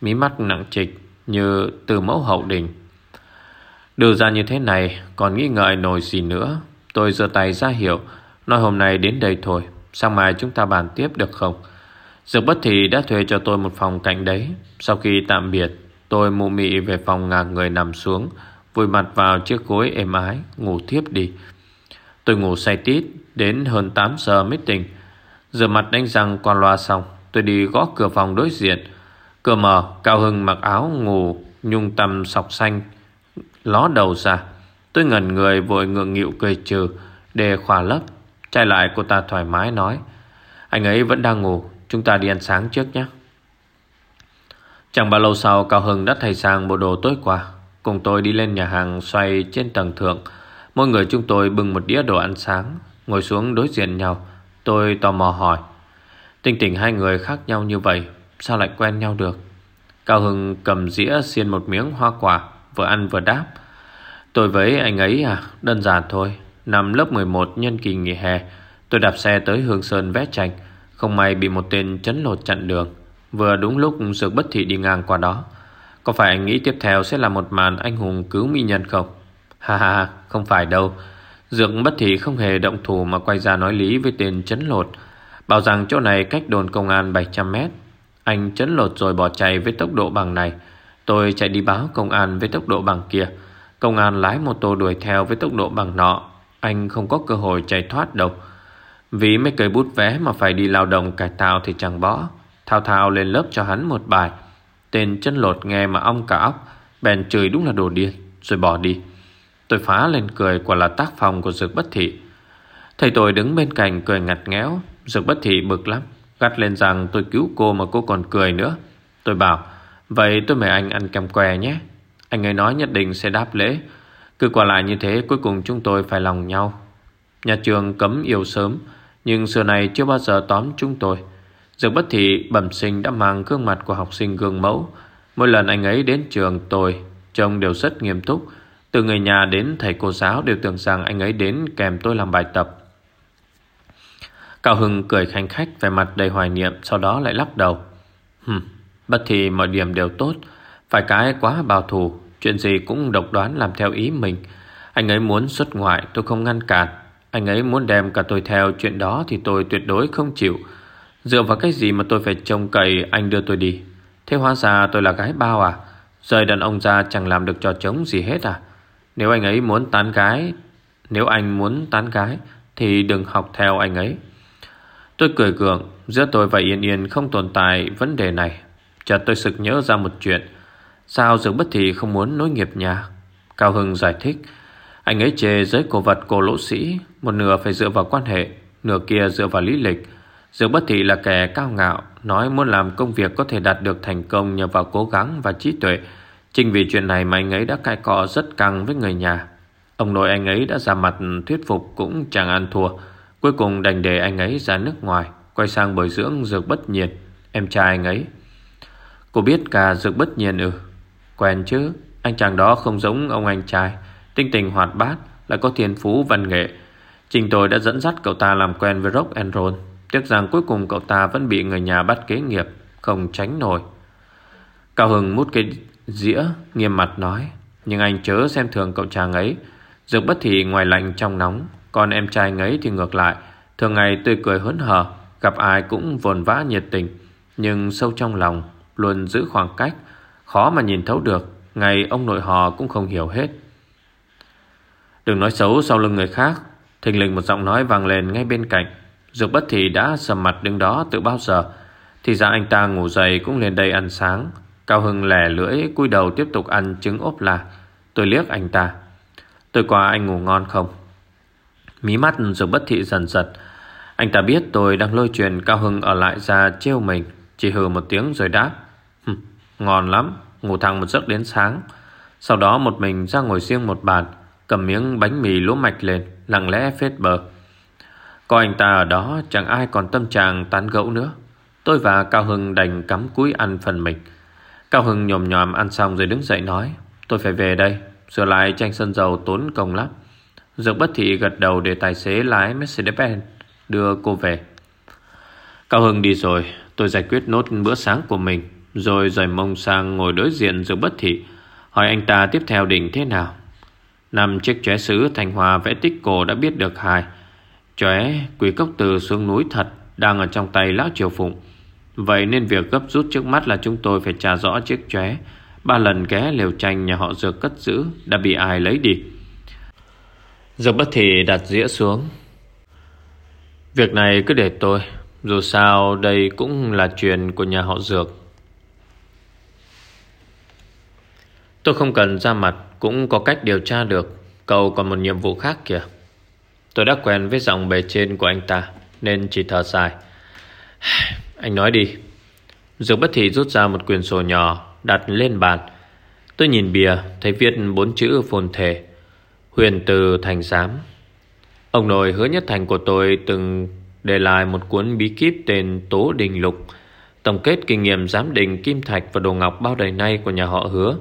Mí mắt nặng trịch Như từ mẫu hậu đình. Đưa ra như thế này, Còn nghĩ ngợi nổi gì nữa. Tôi giơ tay ra hiệu, Nói hôm nay đến đây thôi, Sáng mai chúng ta bàn tiếp được không? Dược bất thị đã thuê cho tôi một phòng cạnh đấy. Sau khi tạm biệt, Tôi mụ mị về phòng ngả người nằm xuống, Vùi mặt vào chiếc gối êm ái, Ngủ thiếp đi. Tôi ngủ say tít, Đến hơn 8 giờ mới tỉnh. Rửa mặt đánh răng qua loa xong, Tôi đi gõ cửa phòng đối diện. Cửa mở, Cao Hưng mặc áo ngủ, Nhung tầm sọc xanh, Ló đầu ra. Tôi ngẩn người vội ngượng nghịu cười trừ Để khỏa lấp. Trai lại cô ta thoải mái nói, Anh ấy vẫn đang ngủ Chúng ta đi ăn sáng trước nhé. Chẳng bao lâu sau, Cao Hưng đã thay sang bộ đồ tối qua. Cùng tôi đi lên nhà hàng xoay trên tầng thượng. Mỗi người chúng tôi bưng một đĩa đồ ăn sáng. Ngồi xuống đối diện nhau, Tôi tò mò hỏi. Tình tình hai người khác nhau như vậy, Sao lại quen nhau được? Cao Hưng cầm dĩa xiên một miếng hoa quả, Vừa ăn vừa đáp. Tôi với anh ấy à Đơn giản thôi. Năm lớp 11 nhân kỳ nghỉ hè, Tôi đạp xe tới Hương Sơn vẽ tranh. Không may bị một tên chấn lột chặn đường. Vừa đúng lúc Dược Bất Thị đi ngang qua đó. Có phải anh nghĩ tiếp theo sẽ là một màn anh hùng cứu mỹ nhân không? Ha ha không phải đâu. Dược Bất Thị không hề động thủ Mà quay ra nói lý với tên chấn lột. Bảo rằng chỗ này cách đồn công an 700 mét. Anh chấn lột rồi bỏ chạy với tốc độ bằng này. Tôi chạy đi báo công an với tốc độ bằng kia. Công an lái mô tô đuổi theo với tốc độ bằng nọ. Anh không có cơ hội chạy thoát đâu. Vì mấy cây bút vẽ mà phải đi lao động cải tạo thì chẳng bỏ Thao thao lên lớp cho hắn một bài. Tên chân lột nghe mà ong cả óc. Bèn chửi đúng là đồ điên, Rồi bỏ đi. Tôi phá lên cười quả là tác phong của Dược Bất Thị. Thầy tôi đứng bên cạnh cười ngặt nghéo Dược Bất Thị bực lắm, Gắt lên rằng tôi cứu cô mà cô còn cười nữa. Tôi bảo, Vậy tôi mời anh ăn kem que nhé. Anh ấy nói nhất định sẽ đáp lễ. Cứ qua lại như thế, cuối cùng chúng tôi phải lòng nhau. Nhà trường cấm yêu sớm. Nhưng xưa này chưa bao giờ tóm chúng tôi. Dược bất thị bẩm sinh đã mang gương mặt của học sinh gương mẫu. Mỗi lần anh ấy đến trường, tôi, Trông đều rất nghiêm túc. Từ người nhà đến thầy cô giáo đều tưởng rằng anh ấy đến kèm tôi làm bài tập. Cao Hưng cười khanh khách về mặt đầy hoài niệm, Sau đó lại lắc đầu. Hừm, Bất thì mọi điểm đều tốt. Phải cái quá bảo thủ, Chuyện gì cũng độc đoán làm theo ý mình. Anh ấy muốn xuất ngoại, tôi không ngăn cản. Anh ấy muốn đem cả tôi theo, chuyện đó Thì tôi tuyệt đối không chịu. Dựa vào cái gì mà tôi phải trông cậy, Anh đưa tôi đi? Thế hóa ra tôi là gái bao à? Rời đàn ông ra chẳng làm được trò trống gì hết à? Nếu anh ấy muốn tán gái, Nếu anh muốn tán gái, Thì đừng học theo anh ấy. Tôi cười gượng, Giữa tôi và Yên Yên không tồn tại vấn đề này. Chợt tôi sực nhớ ra một chuyện. Sao Dương Bất Thị không muốn nối nghiệp nhà? Cao Hưng giải thích. Anh ấy chê giới cổ vật cổ lỗ sĩ, Một nửa phải dựa vào quan hệ, Nửa kia dựa vào lý lịch. Dược Bất Thị là kẻ cao ngạo, Nói muốn làm công việc có thể đạt được thành công Nhờ vào cố gắng và trí tuệ. Chính vì chuyện này mà anh ấy đã cãi cọ rất căng với người nhà. Ông nội anh ấy đã ra mặt thuyết phục cũng chẳng ăn thua. Cuối cùng đành để anh ấy ra nước ngoài, Quay sang bồi dưỡng dược bất nhiệt Em trai anh ấy. Cô biết cả dược bất nhiệt ư? Quen chứ? Anh chàng đó không giống ông anh trai. Tinh tình hoạt bát Lại có thiên phú văn nghệ. Trình tôi đã dẫn dắt cậu ta làm quen với rock and roll. Tiếc rằng cuối cùng cậu ta vẫn bị người nhà bắt kế nghiệp, Không tránh nổi. Cao Hưng mút cái dĩa, Nghiêm mặt nói, Nhưng anh chớ xem thường cậu chàng ấy. Dược bất thì ngoài lạnh trong nóng, Còn em trai ấy thì ngược lại. Thường ngày tươi cười hớn hở, Gặp ai cũng vồn vã nhiệt tình. Nhưng sâu trong lòng, Luôn giữ khoảng cách, Khó mà nhìn thấu được. Ngày ông nội họ cũng không hiểu hết. Đừng nói xấu sau lưng người khác. Thình lình một giọng nói vang lên ngay bên cạnh. Dược bất thị đã sầm mặt đứng đó từ bao giờ. Thì ra anh ta ngủ dậy cũng lên đây ăn sáng. Cao Hưng lẻ lưỡi, cúi đầu tiếp tục ăn trứng ốp la. Tôi liếc anh ta. Tôi qua anh ngủ ngon không? Mí mắt dược bất thị dần giật. Anh ta biết tôi đang lôi chuyện Cao Hưng ở lại ra trêu mình. Chỉ hừ một tiếng rồi đáp. Ngon lắm. Ngủ thẳng một giấc đến sáng. Sau đó một mình ra ngồi riêng một bàn. Cầm miếng bánh mì lúa mạch lên, Lặng lẽ phết bờ. Có anh ta ở đó, chẳng ai còn tâm trạng tán gẫu nữa. Tôi và Cao Hưng đành cắm cúi ăn phần mình. Cao Hưng nhồm nhòm ăn xong rồi đứng dậy nói, Tôi phải về đây, Sửa lại tranh sân dầu tốn công lắm. Dược bất thị gật đầu để tài xế lái Mercedes-Benz đưa cô về. Cao Hưng đi rồi, Tôi giải quyết nốt bữa sáng của mình, Rồi rời mông sang ngồi đối diện Dược bất thị, Hỏi anh ta tiếp theo định thế nào. Năm chiếc chóe sứ Thành Hòa vẽ tích cổ đã biết được hài. Chóe quỷ cốc từ xuống núi thật, Đang ở trong tay lão triều phụng. Vậy nên việc gấp rút trước mắt là chúng tôi phải trả rõ chiếc chóe. Ba lần ghé liều tranh nhà họ dược cất giữ, Đã bị ai lấy đi? Dược bất thị đặt dĩa xuống. Việc này cứ để tôi, Dù sao đây cũng là chuyện của nhà họ dược. Tôi không cần ra mặt. Cũng có cách điều tra được. Cậu còn một nhiệm vụ khác kìa. Tôi đã quen với dòng bề trên của anh ta, Nên chỉ thở dài. (sighs) Anh nói đi. Dược bất thị rút ra một quyển sổ nhỏ, Đặt lên bàn. Tôi nhìn bìa, Thấy viết bốn chữ phồn thể. Huyền từ thành giám. Ông nội hứa nhất thành của tôi Từng để lại một cuốn bí kíp Tên Tố Đình Lục. Tổng kết kinh nghiệm giám định kim thạch Và đồ ngọc bao đời nay của nhà họ hứa.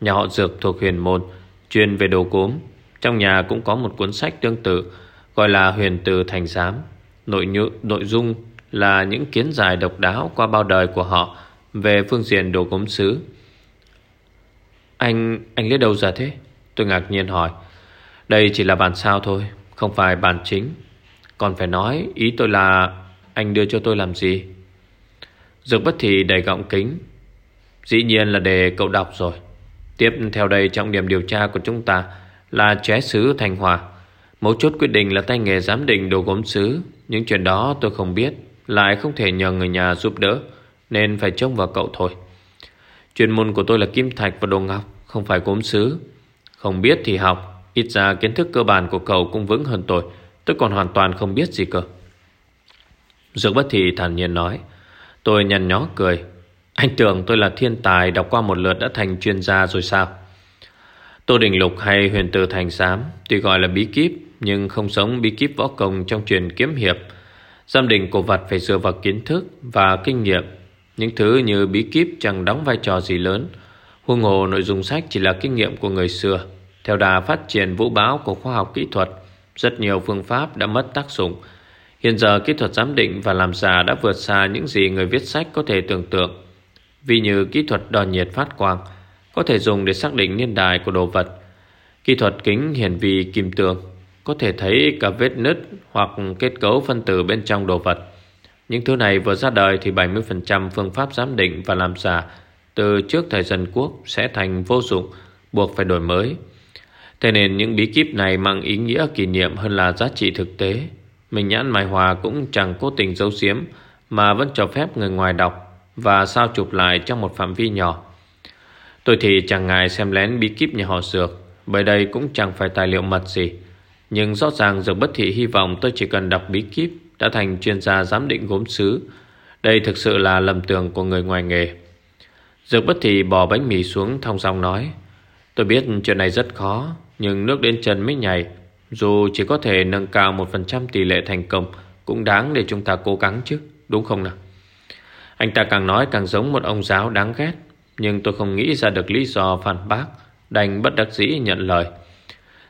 Nhà họ dược thuộc huyền môn Chuyên về đồ cốm Trong nhà cũng có một cuốn sách tương tự Gọi là huyền từ thành giám Nội, nhu nội dung là những kiến giải độc đáo qua bao đời của họ về phương diện đồ cốm xứ Anh, anh lấy đâu ra thế? Tôi ngạc nhiên hỏi. Đây chỉ là bản sao thôi, không phải bản chính. Còn phải nói, ý tôi là anh đưa cho tôi làm gì? Dược bất thì đầy gọng kính. Dĩ nhiên là để cậu đọc rồi. Tiếp theo đây trọng điểm điều tra của chúng ta là ché sứ Thanh Hòa. Mấu chốt quyết định là tay nghề giám định đồ gốm sứ. Những chuyện đó tôi không biết, lại không thể nhờ người nhà giúp đỡ. Nên phải trông vào cậu thôi Chuyên môn của tôi là kim thạch và đồ ngọc Không phải gốm sứ Không biết thì học Ít ra kiến thức cơ bản của cậu cũng vững hơn tôi Tôi còn hoàn toàn không biết gì cơ Dược bất thị thản nhiên nói Tôi nhăn nhó cười anh tưởng tôi là thiên tài Đọc qua một lượt đã thành chuyên gia rồi sao? Tô Đình Lục hay huyền tử thành sám Tuy gọi là bí kíp, Nhưng không sống bí kíp võ công trong truyền kiếm hiệp. Giám định cổ vật phải dựa vào kiến thức Và kinh nghiệm. Những thứ như bí kíp chẳng đóng vai trò gì lớn. Huông hồ nội dung sách chỉ là kinh nghiệm của người xưa. Theo đà phát triển vũ báo của khoa học kỹ thuật, Rất nhiều phương pháp đã mất tác dụng. Hiện giờ kỹ thuật giám định và làm giả đã vượt xa những gì người viết sách có thể tưởng tượng. Vì như kỹ thuật đo nhiệt phát quang Có thể dùng để xác định niên đại của đồ vật Kỹ thuật kính hiển vi kim tường Có thể thấy cả vết nứt hoặc kết cấu phân tử bên trong đồ vật những thứ này vừa ra đời thì 70% phương pháp giám định và làm giả từ trước thời dân quốc sẽ thành vô dụng, buộc phải đổi mới. Thế nên những bí kíp này mang ý nghĩa kỷ niệm hơn là giá trị thực tế. Mình nhãn Mai Hòa cũng chẳng cố tình giấu giếm mà vẫn cho phép người ngoài đọc và sao chụp lại trong một phạm vi nhỏ. Tôi thì chẳng ngại xem lén bí kíp nhà họ Dược, bởi đây cũng chẳng phải tài liệu mật gì. Nhưng rõ ràng Dược Bất Thị hy vọng tôi chỉ cần đọc bí kíp đã thành chuyên gia giám định gốm sứ. Đây thực sự là lầm tưởng của người ngoài nghề. Dược bất thị bỏ bánh mì xuống thong song nói. Tôi biết chuyện này rất khó, nhưng nước đến chân mới nhảy. Dù chỉ có thể nâng cao một phần trăm tỷ lệ thành công, cũng đáng để chúng ta cố gắng chứ, đúng không nào? Anh ta càng nói càng giống một ông giáo đáng ghét, nhưng tôi không nghĩ ra được lý do phản bác, đành bất đắc dĩ nhận lời.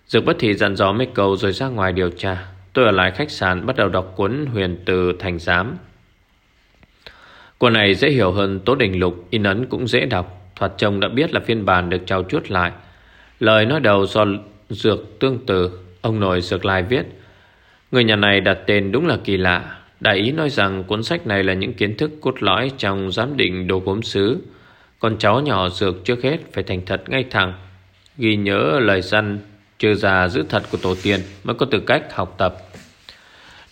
Dược bất thì dặn dò mấy câu rồi ra ngoài điều tra. Tôi ở lại khách sạn bắt đầu đọc cuốn huyền từ thành giám. Cuốn này dễ hiểu hơn Tố Đình Lục, in ấn cũng dễ đọc. Thoạt trông đã biết là phiên bản được trao chuốt lại. Lời nói đầu do dược tương tự, ông nội dược lai viết. Người nhà này đặt tên đúng là kỳ lạ. Đại ý nói rằng cuốn sách này là những kiến thức cốt lõi trong giám định đồ gốm sứ. Con cháu nhỏ dược trước hết phải thành thật ngay thẳng. Ghi nhớ lời dân Trừ già giữ thật của tổ tiên Mới có tư cách học tập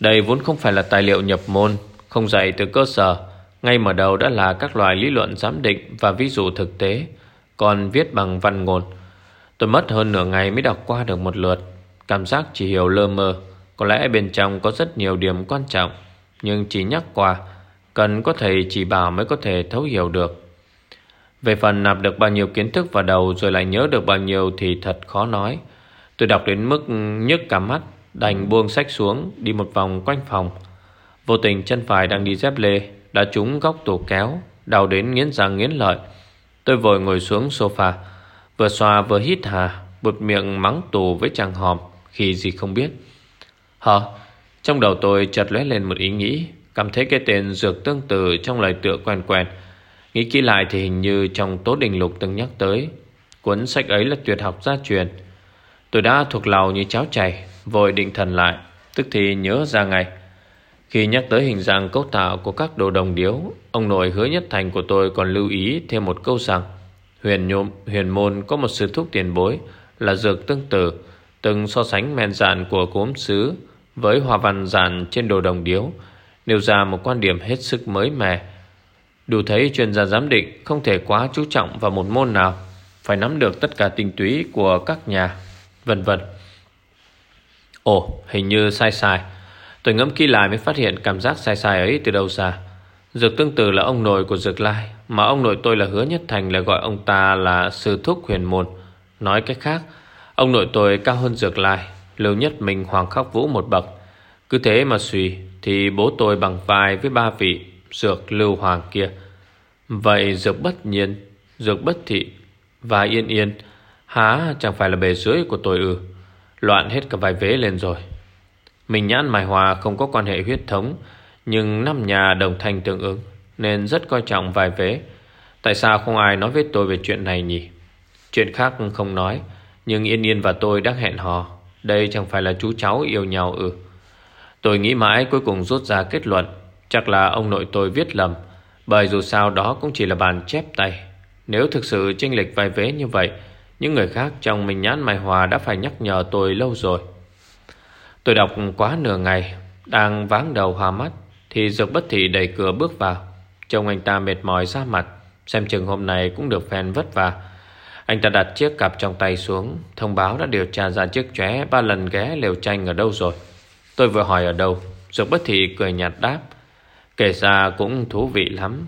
Đây vốn không phải là tài liệu nhập môn, Không dạy từ cơ sở, Ngay mở đầu đã là các loại lý luận giám định Và ví dụ thực tế, Còn viết bằng văn ngôn Tôi mất hơn nửa ngày mới đọc qua được một lượt, Cảm giác chỉ hiểu lơ mơ, Có lẽ bên trong có rất nhiều điểm quan trọng nhưng chỉ nhắc qua, Cần có thầy chỉ bảo mới có thể thấu hiểu được. Về phần nạp được bao nhiêu kiến thức vào đầu Rồi lại nhớ được bao nhiêu thì thật khó nói. Tôi đọc đến mức nhức cả mắt, Đành buông sách xuống, Đi một vòng quanh phòng. Vô tình chân phải đang đi dép lê, Đã trúng góc tủ kéo, Đau đến nghiến răng nghiến lợi. Tôi vội ngồi xuống sofa, Vừa xoa vừa hít hà Bụt miệng mắng tù với chàng hòm, Khi gì không biết. Hờ trong đầu tôi chợt lóe lên một ý nghĩ Cảm thấy cái tên dược tương tự Trong lời tựa quen quen. Nghĩ kỹ lại thì hình như trong Tố Đình Lục từng nhắc tới Cuốn sách ấy là tuyệt học gia truyền. Tôi đã thuộc lầu như cháo chảy Vội định thần lại Tức thì nhớ ra ngay. Khi nhắc tới hình dạng cấu tạo của các đồ đồng điếu Ông nội hứa nhất thành của tôi còn lưu ý thêm một câu rằng Huyền nhôm, huyền môn có một sư thúc tiền bối Là dược tương tự Từng so sánh men dạn của cốm sứ với hoa văn dàn trên đồ đồng điếu, Nêu ra một quan điểm hết sức mới mẻ. Đủ thấy chuyên gia giám định Không thể quá chú trọng vào một môn nào, Phải nắm được tất cả tinh túy của các nhà, Vân vân. Ồ, hình như sai sai. Tôi ngẫm kỹ lại mới phát hiện cảm giác sai sai ấy từ đâu ra. Dược tương tự là ông nội của Dược Lai, Mà ông nội tôi là hứa nhất thành lại gọi ông ta là sư thúc huyền môn. Nói cách khác, Ông nội tôi cao hơn Dược Lai. Lưu nhất mình hoàng khắc vũ một bậc. Cứ thế mà suy Thì bố tôi bằng vai với ba vị Dược lưu hoàng kia. Vậy dược bất nhiên, Dược bất thị Và yên yên, Há chẳng phải là bề dưới của tôi ư? Loạn hết cả vài vế lên rồi. Mình nhãn mài hòa không có quan hệ huyết thống, Nhưng năm nhà đồng thanh tương ứng, Nên rất coi trọng vài vế. Tại sao không ai nói với tôi về chuyện này nhỉ? Chuyện khác không nói, Nhưng Yên Yên và tôi đang hẹn hò. Đây chẳng phải là chú cháu yêu nhau ư Tôi nghĩ mãi cuối cùng rút ra kết luận Chắc là ông nội tôi viết lầm Bởi dù sao đó cũng chỉ là bàn chép tay Nếu thực sự chênh lệch vài vế như vậy những người khác trong mình nhãn Mai Hòa đã phải nhắc nhở tôi lâu rồi. Tôi đọc quá nửa ngày, đang váng đầu hòa mắt, thì Dược Bất Thị đẩy cửa bước vào. Trông anh ta mệt mỏi ra mặt, xem chừng hôm nay cũng được phen vất vả. Anh ta đặt chiếc cặp trong tay xuống, thông báo đã điều tra ra chiếc chóe ba lần ghé lều tranh ở đâu rồi. Tôi vừa hỏi ở đâu, Dược Bất Thị cười nhạt đáp. Kể ra cũng thú vị lắm,